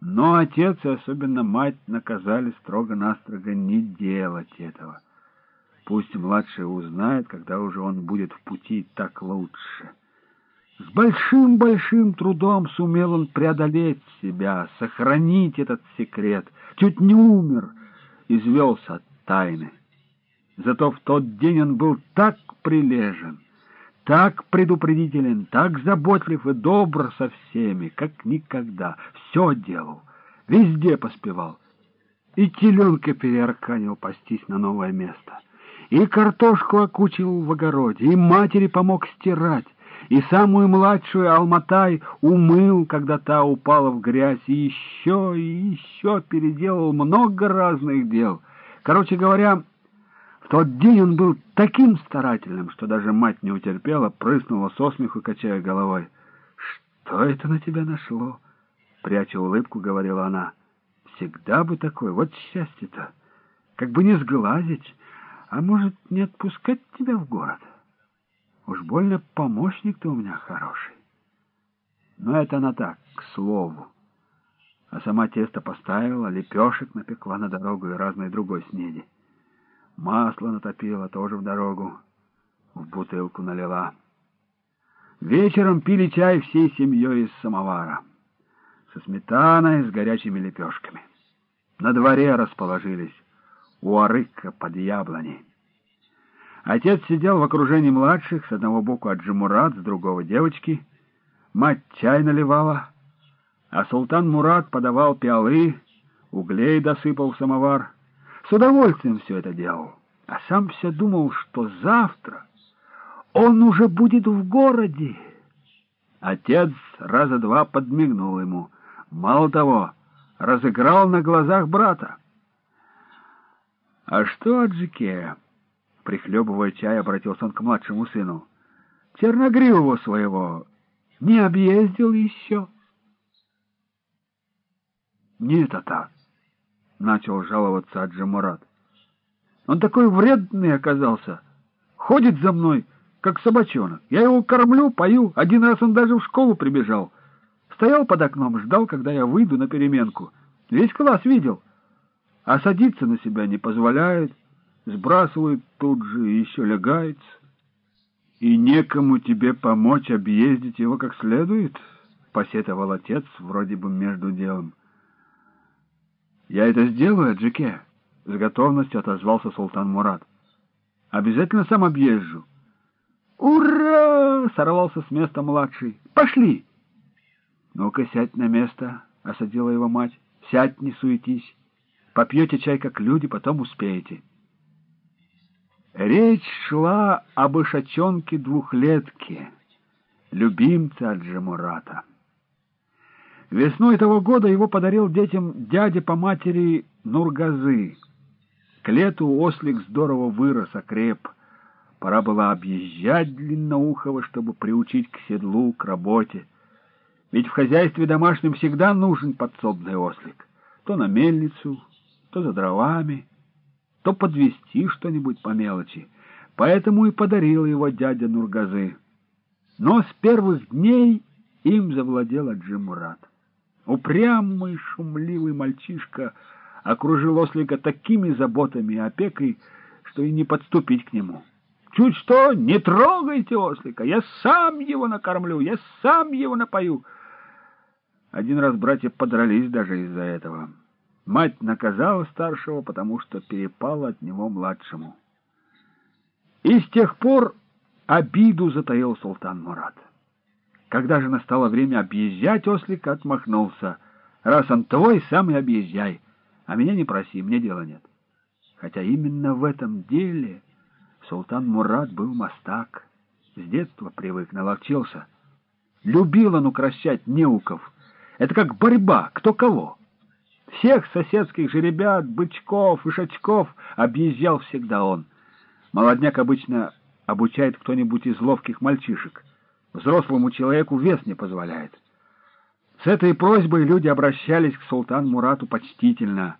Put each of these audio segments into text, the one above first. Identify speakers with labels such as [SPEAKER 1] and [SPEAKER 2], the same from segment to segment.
[SPEAKER 1] Но отец и особенно мать наказали строго-настрого не делать этого. Пусть младший узнает, когда уже он будет в пути, так лучше. С большим-большим трудом сумел он преодолеть себя, сохранить этот секрет. Чуть не умер, извелся от тайны. Зато в тот день он был так прилежен, так предупредителен, так заботлив и добр со всеми, как никогда. Все делал, везде поспевал. И теленка переарканил пастись на новое место. И картошку окучил в огороде, и матери помог стирать, и самую младшую Алматай умыл, когда та упала в грязь, и еще, и еще переделал много разных дел. Короче говоря, тот день он был таким старательным, что даже мать не утерпела, прыснула со смеху, качая головой. «Что это на тебя нашло?» Пряча улыбку, говорила она. «Всегда бы такой, вот счастье-то! Как бы не сглазить, а может, не отпускать тебя в город? Уж больно помощник ты у меня хороший». Но это она так, к слову. А сама тесто поставила, лепешек напекла на дорогу и разной другой снеди. Масло натопила тоже в дорогу, в бутылку налила. Вечером пили чай всей семьей из самовара, со сметаной, с горячими лепешками. На дворе расположились, у арыка под яблоней. Отец сидел в окружении младших, с одного боку Аджимурат, с другого девочки. Мать чай наливала, а султан Мурат подавал пиалы, углей досыпал в самовар — с удовольствием все это делал, а сам все думал, что завтра он уже будет в городе. Отец раза два подмигнул ему. Мало того, разыграл на глазах брата. — А что, Аджике? — прихлебывая чай, обратился он к младшему сыну. — Черногривого своего не объездил еще? — Нет, так начал жаловаться Аджи Он такой вредный оказался. Ходит за мной, как собачонок. Я его кормлю, пою. Один раз он даже в школу прибежал. Стоял под окном, ждал, когда я выйду на переменку. Весь класс видел. А садиться на себя не позволяет. Сбрасывает тут же и еще лягается. И некому тебе помочь объездить его как следует, — посетовал отец вроде бы между делом. «Я это сделаю, Джеке», — с готовностью отозвался султан Мурат. «Обязательно сам объезжу». «Ура!» — сорвался с места младший. «Пошли!» «Ну-ка, сядь на место», — осадила его мать. «Сядь, не суетись. Попьете чай, как люди, потом успеете». Речь шла об ишачонке-двухлетке, любимце Аджимурата. Весной того года его подарил детям дядя по матери Нургазы. К лету ослик здорово вырос, окреп. Пора было объезжать Длинноухого, чтобы приучить к седлу, к работе. Ведь в хозяйстве домашнем всегда нужен подсобный ослик. То на мельницу, то за дровами, то подвести что-нибудь по мелочи. Поэтому и подарил его дядя Нургазы. Но с первых дней им завладел Аджимурат. Упрямый, шумливый мальчишка окружил ослика такими заботами и опекой, что и не подступить к нему. Чуть что, не трогайте ослика, я сам его накормлю, я сам его напою. Один раз братья подрались даже из-за этого. Мать наказала старшего, потому что перепала от него младшему. И с тех пор обиду затаил султан Мурат. Когда же настало время объезжать, ослик отмахнулся. «Раз он твой, сам и объезжай, а меня не проси, мне дела нет». Хотя именно в этом деле султан Мурат был мастак. С детства привык, наловчился. Любил он укращать неуков. Это как борьба, кто кого. Всех соседских жеребят, бычков и шачков объезжал всегда он. Молодняк обычно обучает кто-нибудь из ловких мальчишек — Взрослому человеку вес не позволяет. С этой просьбой люди обращались к султан Мурату почтительно.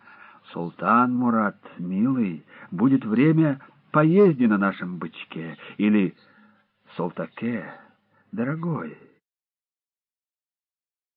[SPEAKER 1] «Султан Мурат, милый, будет время поезди на нашем бычке» или «Султаке, дорогой».